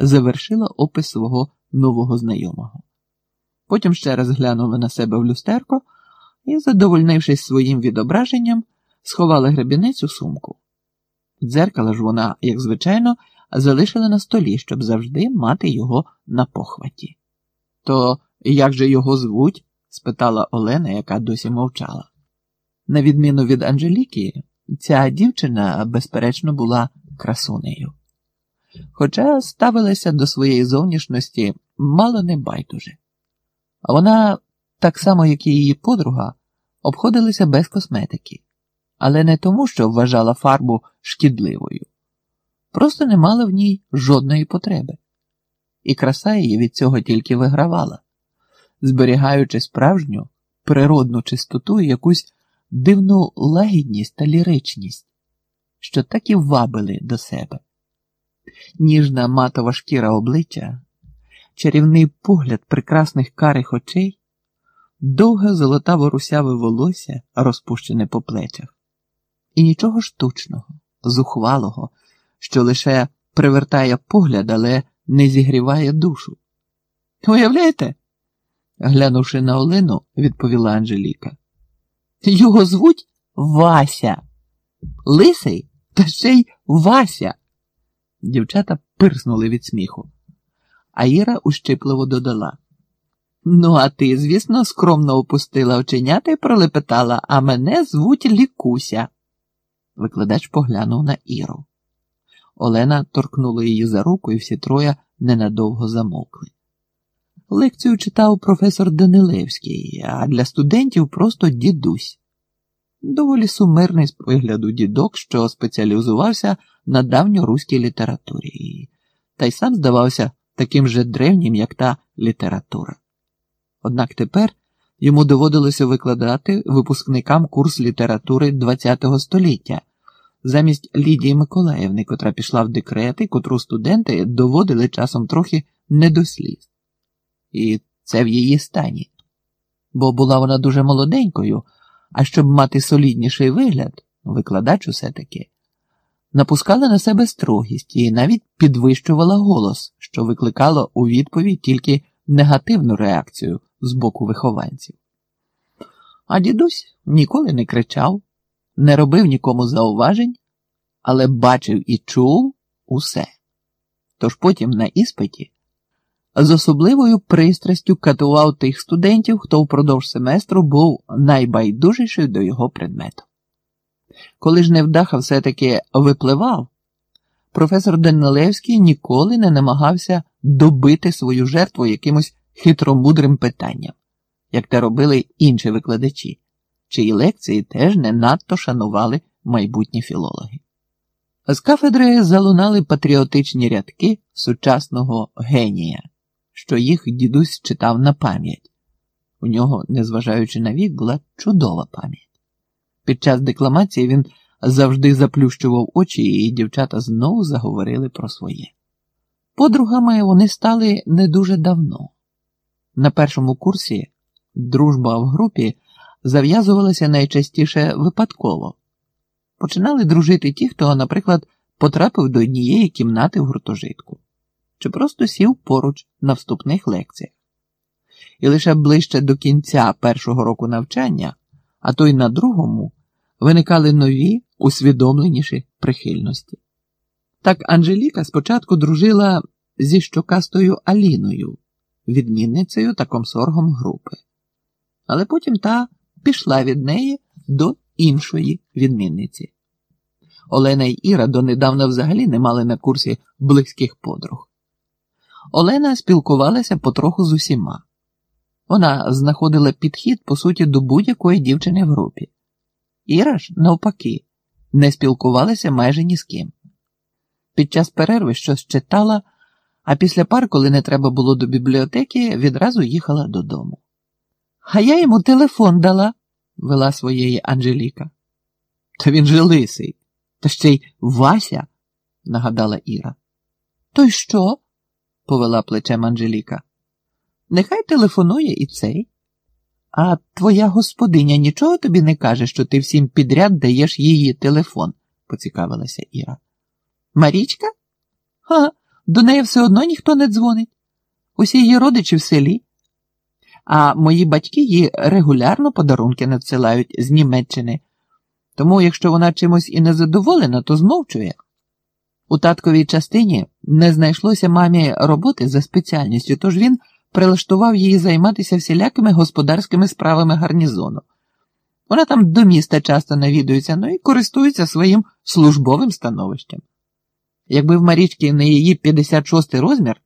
завершила опис свого нового знайомого. Потім ще раз глянула на себе в люстерко і, задовольнившись своїм відображенням, сховала гребінець у сумку. Дзеркало ж вона, як звичайно, залишила на столі, щоб завжди мати його на похваті. То як же його звуть? спитала Олена, яка досі мовчала. На відміну від Анжеліки, ця дівчина, безперечно, була красунею. Хоча ставилася до своєї зовнішності мало не байдуже. Вона, так само, як і її подруга, обходилася без косметики, але не тому, що вважала фарбу шкідливою, просто не мала в ній жодної потреби, і краса її від цього тільки вигравала, зберігаючи справжню природну чистоту і якусь дивну лагідність та ліричність, що так і вабили до себе. Ніжна матова шкіра обличчя, чарівний погляд прекрасних карих очей, довге золотаво русяве волосся, розпущене по плечах, і нічого штучного, зухвалого, що лише привертає погляд, але не зігріває душу. Уявляєте? глянувши на Олену, відповіла Анжеліка. Його звуть Вася. Лисий та ще й Вася. Дівчата пирснули від сміху, а Іра ущипливо додала. Ну, а ти, звісно, скромно опустила оченята і пролепетала, а мене звуть Лікуся. Викладач поглянув на Іру. Олена торкнула її за руку, і всі троє ненадовго замовкли. Лекцію читав професор Данилевський, а для студентів просто дідусь. Доволі сумирний з вигляду дідок, що спеціалізувався на давньоруській літературі, та й сам здавався таким же древнім, як та література. Однак тепер йому доводилося викладати випускникам курс літератури ХХ століття замість Лідії Миколаївни, котра пішла в декрети, котру студенти доводили часом трохи не до сліз. І це в її стані. Бо була вона дуже молоденькою, а щоб мати солідніший вигляд, викладач усе таки, напускала на себе строгість і навіть підвищувала голос, що викликало у відповідь тільки негативну реакцію з боку вихованців. А дідусь ніколи не кричав, не робив нікому зауважень, але бачив і чув усе. Тож потім на іспиті з особливою пристрастю катував тих студентів, хто впродовж семестру був найбайдужіший до його предмету. Коли ж невдаха все-таки випливав, професор Данилевський ніколи не намагався добити свою жертву якимось хитромудрим питанням, як те робили інші викладачі, чиї лекції теж не надто шанували майбутні філологи. З кафедри залунали патріотичні рядки сучасного генія, що їх дідусь читав на пам'ять. У нього, незважаючи на вік, була чудова пам'ять. Під час декламації він завжди заплющував очі, і дівчата знову заговорили про своє. Подругами вони стали не дуже давно. На першому курсі дружба в групі зав'язувалася найчастіше випадково. Починали дружити ті, хто, наприклад, потрапив до однієї кімнати в гуртожитку, чи просто сів поруч на вступних лекціях. І лише ближче до кінця першого року навчання, а то й на другому, виникали нові, усвідомленіші прихильності. Так Анжеліка спочатку дружила зі щокастою Аліною, відмінницею та комсоргом групи, але потім та пішла від неї до іншої відмінниці. Олена й Іра донедавна взагалі не мали на курсі близьких подруг. Олена спілкувалася потроху з усіма. Вона знаходила підхід, по суті, до будь-якої дівчини в групі. Іра ж, навпаки, не спілкувалася майже ні з ким. Під час перерви щось читала, а після пар, коли не треба було до бібліотеки, відразу їхала додому. А я йому телефон дала, вела своєї Анжеліка. Та він же лисий, та ще й Вася, нагадала Іра. То й що? Повела плечем Анжеліка. Нехай телефонує і цей. А твоя господиня нічого тобі не каже, що ти всім підряд даєш її телефон, поцікавилася Іра. Марічка? Ха, До неї все одно ніхто не дзвонить. Усі її родичі в селі. А мої батьки їй регулярно подарунки надсилають з Німеччини. Тому, якщо вона чимось і не задоволена, то змовчує. У татковій частині не знайшлося мамі роботи за спеціальністю, тож він прилаштував її займатися всілякими господарськими справами гарнізону. Вона там до міста часто навідується, ну і користується своїм службовим становищем. Якби в Марічки не її 56 розмір,